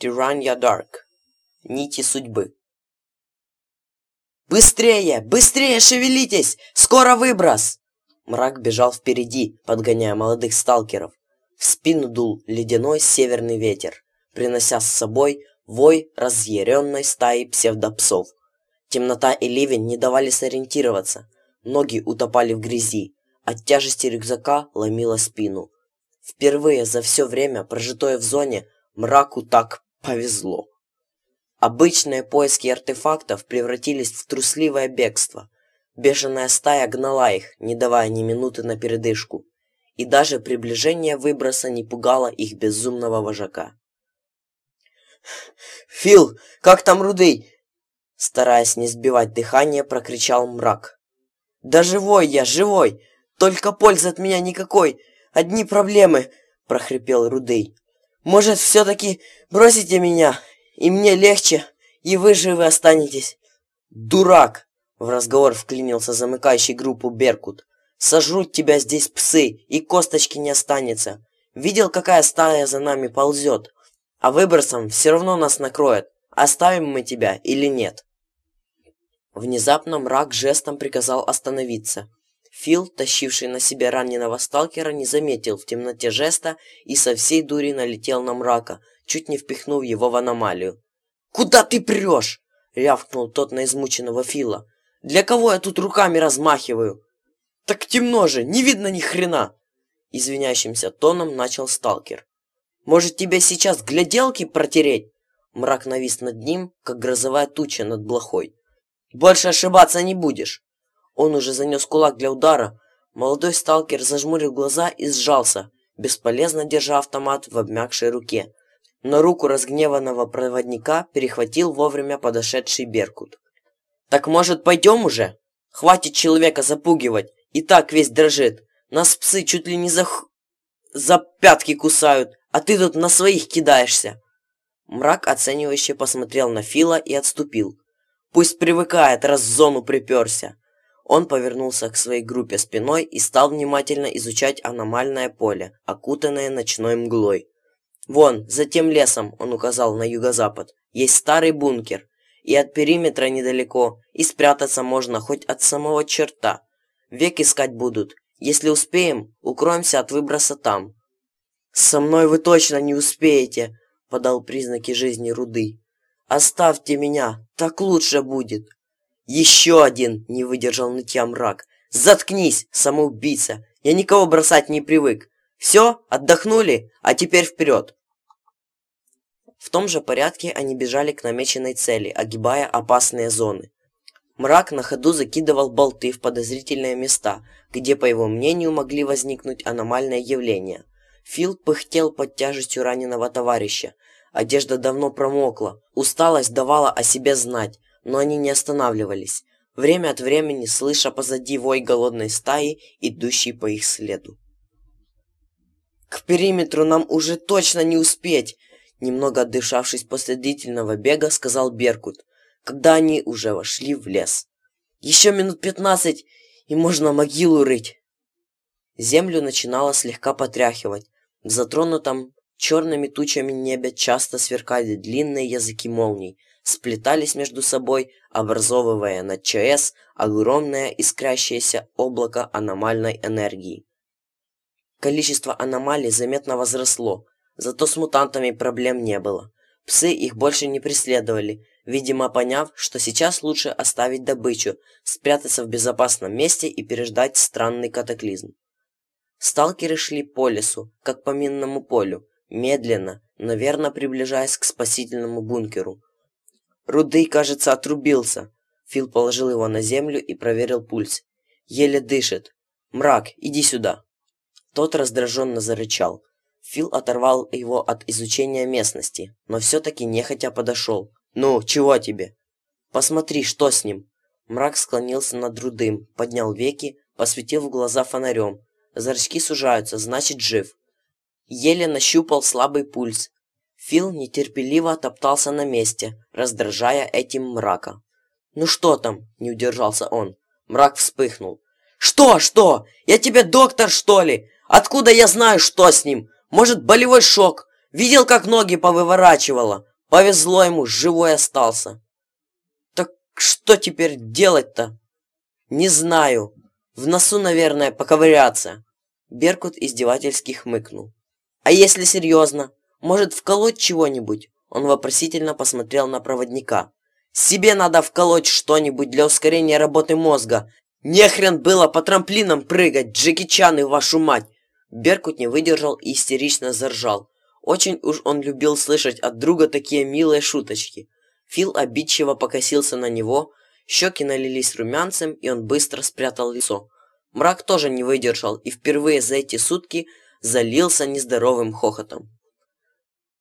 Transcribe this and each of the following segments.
Тиранья Дарк. Нити судьбы. «Быстрее! Быстрее шевелитесь! Скоро выброс!» Мрак бежал впереди, подгоняя молодых сталкеров. В спину дул ледяной северный ветер, принося с собой вой разъяренной стаи псевдопсов. Темнота и ливень не давали сориентироваться. Ноги утопали в грязи. От тяжести рюкзака ломило спину. Впервые за все время, прожитое в зоне, мраку так повезло. Обычные поиски артефактов превратились в трусливое бегство. Бешеная стая гнала их, не давая ни минуты на передышку. И даже приближение выброса не пугало их безумного вожака. «Фил, как там Рудый?» Стараясь не сбивать дыхание, прокричал мрак. «Да живой я, живой! Только пользы от меня никакой! Одни проблемы!» прохрипел Рудый. «Может, все-таки бросите меня?» и мне легче, и вы живы останетесь. Дурак! В разговор вклинился замыкающий группу Беркут. Сожрут тебя здесь псы, и косточки не останется. Видел, какая стая за нами ползет? А выбросом все равно нас накроет. Оставим мы тебя или нет? Внезапно мрак жестом приказал остановиться. Фил, тащивший на себе раненого сталкера, не заметил в темноте жеста и со всей дури налетел на мрака, чуть не впихнув его в аномалию. «Куда ты прешь?» — рявкнул тот на измученного Фила. «Для кого я тут руками размахиваю?» «Так темно же, не видно ни хрена!» Извиняющимся тоном начал сталкер. «Может, тебе сейчас гляделки протереть?» Мрак навис над ним, как грозовая туча над блохой. «Больше ошибаться не будешь!» Он уже занес кулак для удара. Молодой сталкер зажмурил глаза и сжался, бесполезно держа автомат в обмякшей руке но руку разгневанного проводника перехватил вовремя подошедший Беркут. «Так, может, пойдем уже? Хватит человека запугивать, и так весь дрожит. Нас псы чуть ли не за... За пятки кусают, а ты тут на своих кидаешься!» Мрак оценивающе посмотрел на Фила и отступил. «Пусть привыкает, раз в зону приперся!» Он повернулся к своей группе спиной и стал внимательно изучать аномальное поле, окутанное ночной мглой. Вон, за тем лесом, он указал на юго-запад, есть старый бункер. И от периметра недалеко, и спрятаться можно хоть от самого черта. Век искать будут. Если успеем, укроемся от выброса там. «Со мной вы точно не успеете», — подал признаки жизни Руды. «Оставьте меня, так лучше будет». «Еще один!» — не выдержал нытья мрак. «Заткнись, самоубийца! Я никого бросать не привык. Все, отдохнули, а теперь вперед!» В том же порядке они бежали к намеченной цели, огибая опасные зоны. Мрак на ходу закидывал болты в подозрительные места, где, по его мнению, могли возникнуть аномальные явления. Фил пыхтел под тяжестью раненого товарища. Одежда давно промокла, усталость давала о себе знать, но они не останавливались, время от времени слыша позади вой голодной стаи, идущей по их следу. «К периметру нам уже точно не успеть!» Немного отдышавшись после длительного бега, сказал Беркут, когда они уже вошли в лес. «Еще минут пятнадцать, и можно могилу рыть!» Землю начинало слегка потряхивать. В затронутом черными тучами небе часто сверкали длинные языки молний, сплетались между собой, образовывая над ЧС огромное искрящееся облако аномальной энергии. Количество аномалий заметно возросло, Зато с мутантами проблем не было. Псы их больше не преследовали, видимо поняв, что сейчас лучше оставить добычу, спрятаться в безопасном месте и переждать странный катаклизм. Сталкеры шли по лесу, как по минному полю, медленно, но верно приближаясь к спасительному бункеру. Рудый, кажется, отрубился. Фил положил его на землю и проверил пульс. Еле дышит. «Мрак, иди сюда!» Тот раздраженно зарычал. Фил оторвал его от изучения местности, но все-таки нехотя подошел. «Ну, чего тебе?» «Посмотри, что с ним?» Мрак склонился над рудым, поднял веки, посветил в глаза фонарем. Зрачки сужаются, значит жив. Еле нащупал слабый пульс. Фил нетерпеливо топтался на месте, раздражая этим мрака. «Ну что там?» – не удержался он. Мрак вспыхнул. «Что, что? Я тебе доктор, что ли? Откуда я знаю, что с ним? Может, болевой шок? Видел, как ноги повыворачивало? Повезло ему, живой остался. Так что теперь делать-то? Не знаю. В носу, наверное, поковыряться. Беркут издевательски хмыкнул. А если серьезно? Может, вколоть чего-нибудь? Он вопросительно посмотрел на проводника. Себе надо вколоть что-нибудь для ускорения работы мозга. Нехрен было по трамплинам прыгать, Джеки Чан и вашу мать. Беркут не выдержал и истерично заржал. Очень уж он любил слышать от друга такие милые шуточки. Фил обидчиво покосился на него, щеки налились румянцем, и он быстро спрятал лицо. Мрак тоже не выдержал и впервые за эти сутки залился нездоровым хохотом.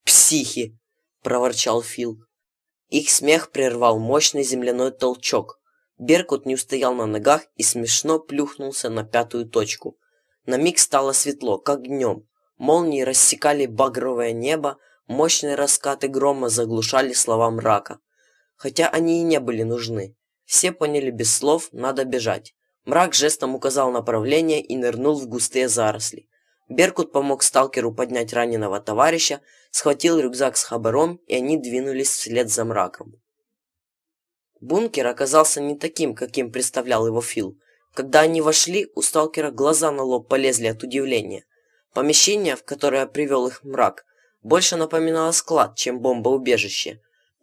«Психи!» – проворчал Фил. Их смех прервал мощный земляной толчок. Беркут не устоял на ногах и смешно плюхнулся на пятую точку. На миг стало светло, как днем. Молнии рассекали багровое небо, мощные раскаты грома заглушали слова мрака. Хотя они и не были нужны. Все поняли без слов, надо бежать. Мрак жестом указал направление и нырнул в густые заросли. Беркут помог сталкеру поднять раненого товарища, схватил рюкзак с хабаром, и они двинулись вслед за мраком. Бункер оказался не таким, каким представлял его Фил. Когда они вошли, у сталкера глаза на лоб полезли от удивления. Помещение, в которое привел их мрак, больше напоминало склад, чем бомбоубежище.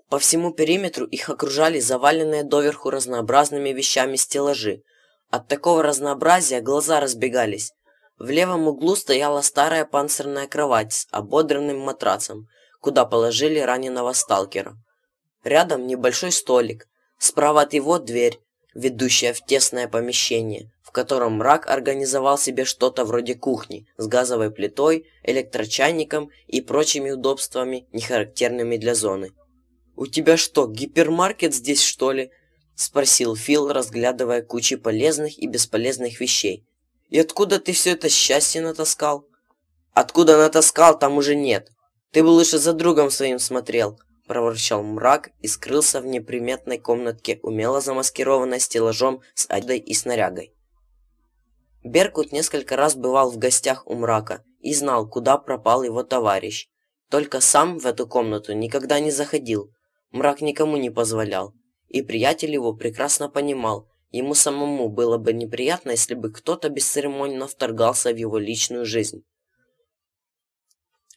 По всему периметру их окружали заваленные доверху разнообразными вещами стеллажи. От такого разнообразия глаза разбегались. В левом углу стояла старая панцирная кровать с ободранным матрацем, куда положили раненого сталкера. Рядом небольшой столик, справа от его дверь, ведущая в тесное помещение, в котором мрак организовал себе что-то вроде кухни с газовой плитой, электрочайником и прочими удобствами, не характерными для зоны. «У тебя что, гипермаркет здесь, что ли?» – спросил Фил, разглядывая кучи полезных и бесполезных вещей. «И откуда ты все это счастье натаскал?» «Откуда натаскал, там уже нет. Ты бы лучше за другом своим смотрел», – проворчал мрак и скрылся в неприметной комнатке, умело замаскированной стеллажом с одой и снарягой. Беркут несколько раз бывал в гостях у мрака и знал, куда пропал его товарищ. Только сам в эту комнату никогда не заходил. Мрак никому не позволял. И приятель его прекрасно понимал, ему самому было бы неприятно, если бы кто-то бесцеремонно вторгался в его личную жизнь.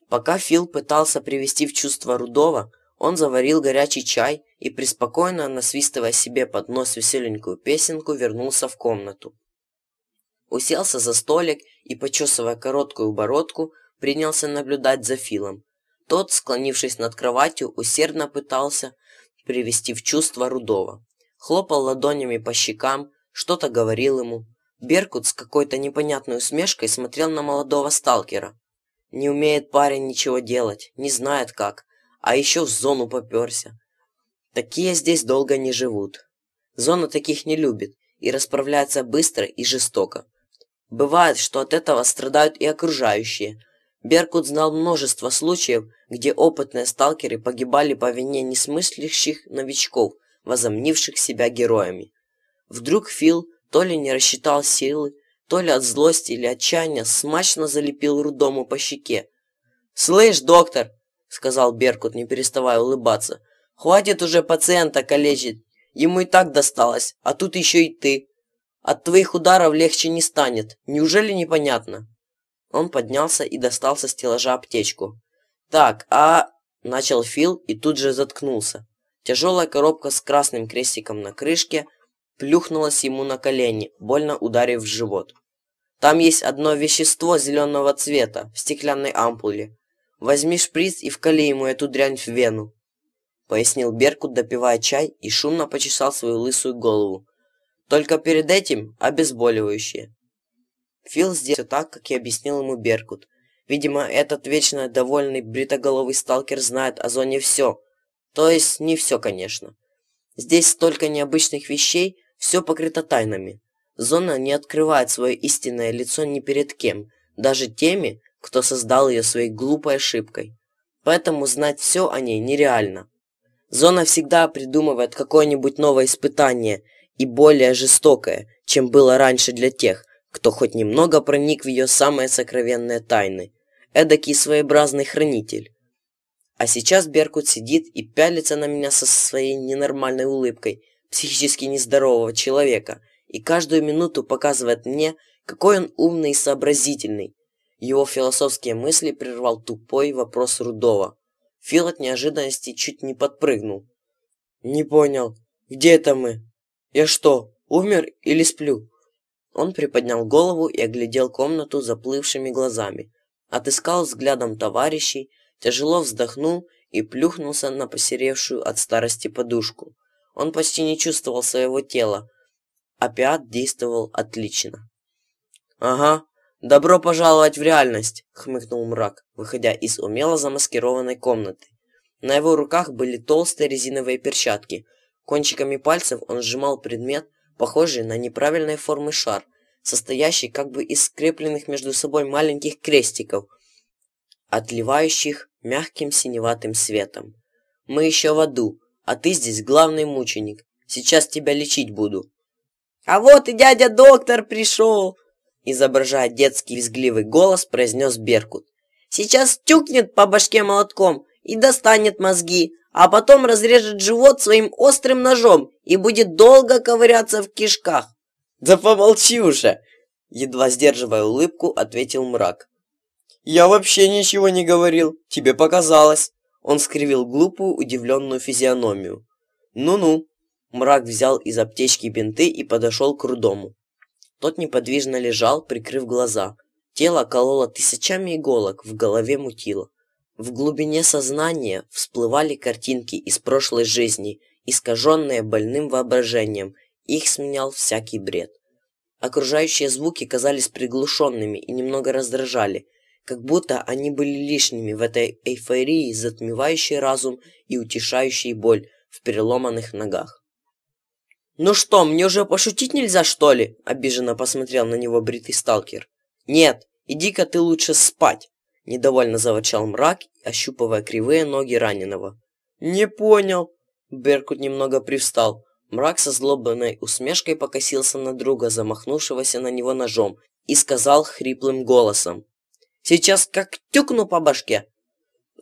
Пока Фил пытался привести в чувство Рудова, он заварил горячий чай и, преспокойно насвистывая себе под нос веселенькую песенку, вернулся в комнату. Уселся за столик и, почесывая короткую бородку, принялся наблюдать за Филом. Тот, склонившись над кроватью, усердно пытался привести в чувство Рудова. Хлопал ладонями по щекам, что-то говорил ему. Беркут с какой-то непонятной усмешкой смотрел на молодого сталкера. Не умеет парень ничего делать, не знает как, а еще в зону попёрся. Такие здесь долго не живут. Зона таких не любит и расправляется быстро и жестоко. Бывает, что от этого страдают и окружающие. Беркут знал множество случаев, где опытные сталкеры погибали по вине несмыслящих новичков, возомнивших себя героями. Вдруг Фил то ли не рассчитал силы, то ли от злости или отчаяния смачно залепил Рудому по щеке. «Слышь, доктор!» — сказал Беркут, не переставая улыбаться. «Хватит уже пациента калечить. Ему и так досталось, а тут еще и ты. От твоих ударов легче не станет. Неужели непонятно?» Он поднялся и достал со стеллажа аптечку. «Так, а...» — начал Фил и тут же заткнулся. Тяжелая коробка с красным крестиком на крышке плюхнулась ему на колени, больно ударив в живот. «Там есть одно вещество зеленого цвета в стеклянной ампуле. Возьми шприц и вкали ему эту дрянь в вену», — пояснил Беркут, допивая чай и шумно почесал свою лысую голову. «Только перед этим обезболивающее». Фил сделал так, как и объяснил ему Беркут. Видимо, этот вечно довольный бритоголовый сталкер знает о зоне все. То есть не все, конечно. Здесь столько необычных вещей, все покрыто тайнами. Зона не открывает свое истинное лицо ни перед кем, даже теми, кто создал ее своей глупой ошибкой. Поэтому знать все о ней нереально. Зона всегда придумывает какое-нибудь новое испытание и более жестокое, чем было раньше для тех, кто хоть немного проник в ее самые сокровенные тайны. Эдакий своеобразный хранитель. А сейчас Беркут сидит и пялится на меня со своей ненормальной улыбкой психически нездорового человека и каждую минуту показывает мне, какой он умный и сообразительный. Его философские мысли прервал тупой вопрос Рудова. Фил от неожиданности чуть не подпрыгнул. «Не понял, где это мы? Я что, умер или сплю?» Он приподнял голову и оглядел комнату заплывшими глазами. Отыскал взглядом товарищей, тяжело вздохнул и плюхнулся на посеревшую от старости подушку. Он почти не чувствовал своего тела. Опиат действовал отлично. «Ага, добро пожаловать в реальность», — хмыкнул мрак, выходя из умело замаскированной комнаты. На его руках были толстые резиновые перчатки. Кончиками пальцев он сжимал предмет, похожий на неправильной формы шар, состоящий как бы из скрепленных между собой маленьких крестиков, отливающих мягким синеватым светом. «Мы еще в аду, а ты здесь главный мученик. Сейчас тебя лечить буду». «А вот и дядя доктор пришел!» Изображая детский визгливый голос, произнес Беркут. «Сейчас тюкнет по башке молотком и достанет мозги, а потом разрежет живот своим острым ножом и будет долго ковыряться в кишках». «Да помолчи уже!» Едва сдерживая улыбку, ответил мрак. «Я вообще ничего не говорил, тебе показалось!» Он скривил глупую, удивленную физиономию. «Ну-ну!» Мрак взял из аптечки бинты и подошел к Рудому. Тот неподвижно лежал, прикрыв глаза. Тело кололо тысячами иголок, в голове мутило. В глубине сознания всплывали картинки из прошлой жизни, искаженные больным воображением. Их сменял всякий бред. Окружающие звуки казались приглушенными и немного раздражали, как будто они были лишними в этой эйфории, затмевающей разум и утешающей боль в переломанных ногах. «Ну что, мне уже пошутить нельзя, что ли?» – обиженно посмотрел на него бритый сталкер. «Нет, иди-ка ты лучше спать!» – недовольно заворчал мрак, ощупывая кривые ноги раненого. «Не понял!» – Беркут немного привстал. Мрак со злобной усмешкой покосился на друга, замахнувшегося на него ножом, и сказал хриплым голосом. «Сейчас как тюкну по башке!»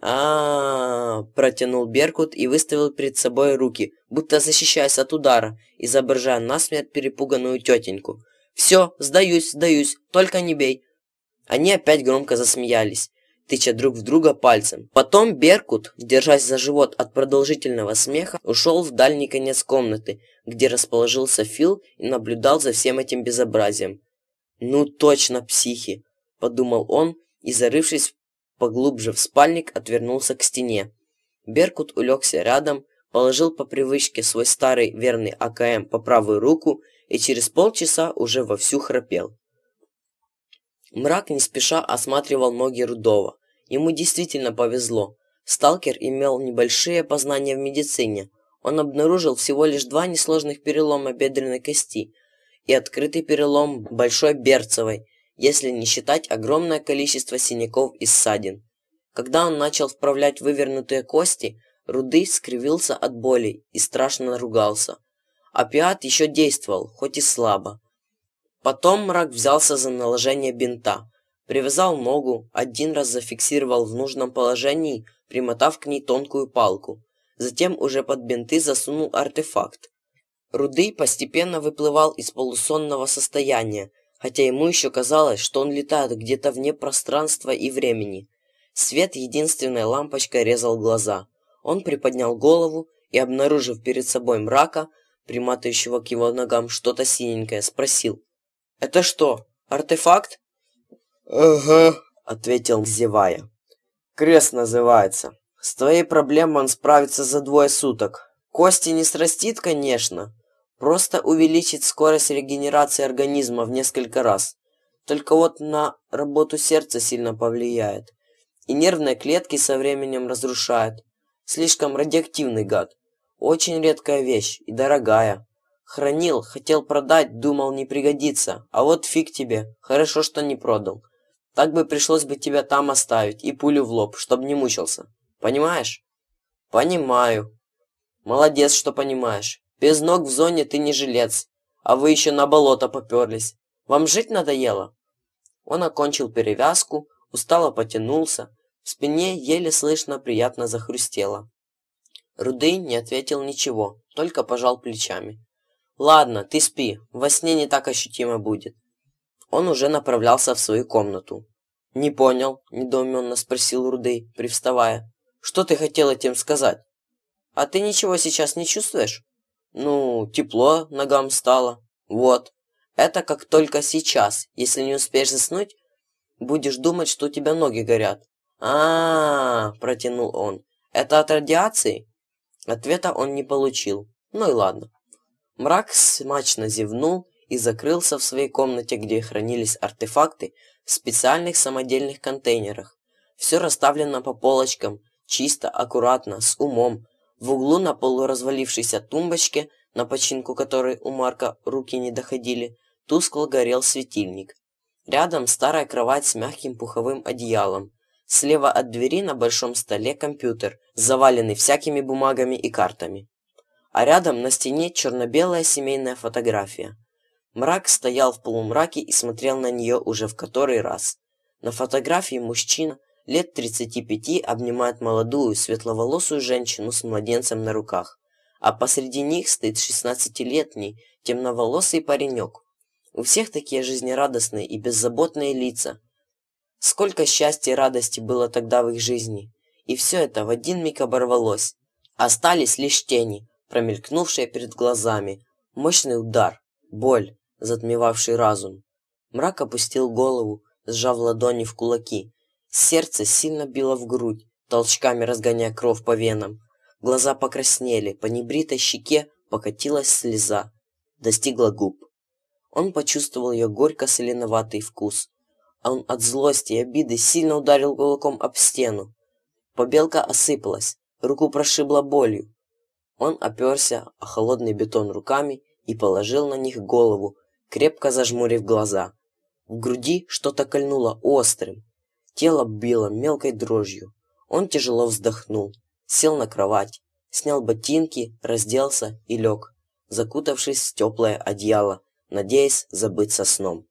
а, -а, -а протянул Беркут и выставил перед собой руки, будто защищаясь от удара, изображая насмерть перепуганную тетеньку. «Все, сдаюсь, сдаюсь, только не бей!» Они опять громко засмеялись, тыча друг в друга пальцем. Потом Беркут, держась за живот от продолжительного смеха, ушел в дальний конец комнаты, где расположился Фил и наблюдал за всем этим безобразием. «Ну точно психи!» – подумал он и, зарывшись поглубже в спальник, отвернулся к стене. Беркут улегся рядом, положил по привычке свой старый верный АКМ по правую руку и через полчаса уже вовсю храпел. Мрак не спеша осматривал ноги Рудова. Ему действительно повезло. Сталкер имел небольшие познания в медицине. Он обнаружил всего лишь два несложных перелома бедренной кости и открытый перелом большой берцевой, если не считать огромное количество синяков и ссадин. Когда он начал вправлять вывернутые кости, Руды скривился от боли и страшно наругался. Опиат еще действовал, хоть и слабо. Потом мрак взялся за наложение бинта. Привязал ногу, один раз зафиксировал в нужном положении, примотав к ней тонкую палку. Затем уже под бинты засунул артефакт. Руды постепенно выплывал из полусонного состояния, хотя ему еще казалось, что он летает где-то вне пространства и времени. Свет единственной лампочкой резал глаза. Он приподнял голову и, обнаружив перед собой мрака, приматывающего к его ногам что-то синенькое, спросил. «Это что, артефакт?» «Ага», — ответил, зевая. «Крест называется. С твоей проблемой он справится за двое суток. Кости не срастит, конечно, Просто увеличить скорость регенерации организма в несколько раз. Только вот на работу сердца сильно повлияет. И нервные клетки со временем разрушает. Слишком радиоактивный гад. Очень редкая вещь и дорогая. Хранил, хотел продать, думал не пригодится. А вот фиг тебе, хорошо, что не продал. Так бы пришлось бы тебя там оставить и пулю в лоб, чтобы не мучился. Понимаешь? Понимаю. Молодец, что понимаешь. Без ног в зоне ты не жилец, а вы еще на болото поперлись. Вам жить надоело?» Он окончил перевязку, устало потянулся. В спине еле слышно приятно захрустело. Рудый не ответил ничего, только пожал плечами. «Ладно, ты спи, во сне не так ощутимо будет». Он уже направлялся в свою комнату. «Не понял», – недоуменно спросил Рудый, привставая. «Что ты хотел этим сказать?» «А ты ничего сейчас не чувствуешь?» «Ну, тепло ногам стало». «Вот. Это как только сейчас. Если не успеешь заснуть, будешь думать, что у тебя ноги горят». А, протянул он. «Это от радиации?» Ответа он не получил. Ну и ладно. Мрак смачно зевнул и закрылся в своей комнате, где хранились артефакты в специальных самодельных контейнерах. Все расставлено по полочкам, чисто, аккуратно, с умом. В углу на полуразвалившейся тумбочке, на починку которой у Марка руки не доходили, тускло горел светильник. Рядом старая кровать с мягким пуховым одеялом. Слева от двери на большом столе компьютер, заваленный всякими бумагами и картами. А рядом на стене черно-белая семейная фотография. Мрак стоял в полумраке и смотрел на нее уже в который раз. На фотографии мужчина лет 35 обнимает молодую светловолосую женщину с младенцем на руках, а посреди них стоит 16-летний темноволосый паренек. У всех такие жизнерадостные и беззаботные лица. Сколько счастья и радости было тогда в их жизни. И все это в один миг оборвалось. Остались лишь тени, промелькнувшие перед глазами. Мощный удар, боль, затмевавший разум. Мрак опустил голову, сжав ладони в кулаки. Сердце сильно било в грудь, толчками разгоняя кровь по венам. Глаза покраснели, по небритой щеке покатилась слеза. Достигла губ. Он почувствовал ее горько-соленоватый вкус. А он от злости и обиды сильно ударил кулаком об стену. Побелка осыпалась, руку прошибла болью. Он оперся о холодный бетон руками и положил на них голову, крепко зажмурив глаза. В груди что-то кольнуло острым. Тело било мелкой дрожью. Он тяжело вздохнул, сел на кровать, снял ботинки, разделся и лег, закутавшись в теплое одеяло, надеясь забыться сном.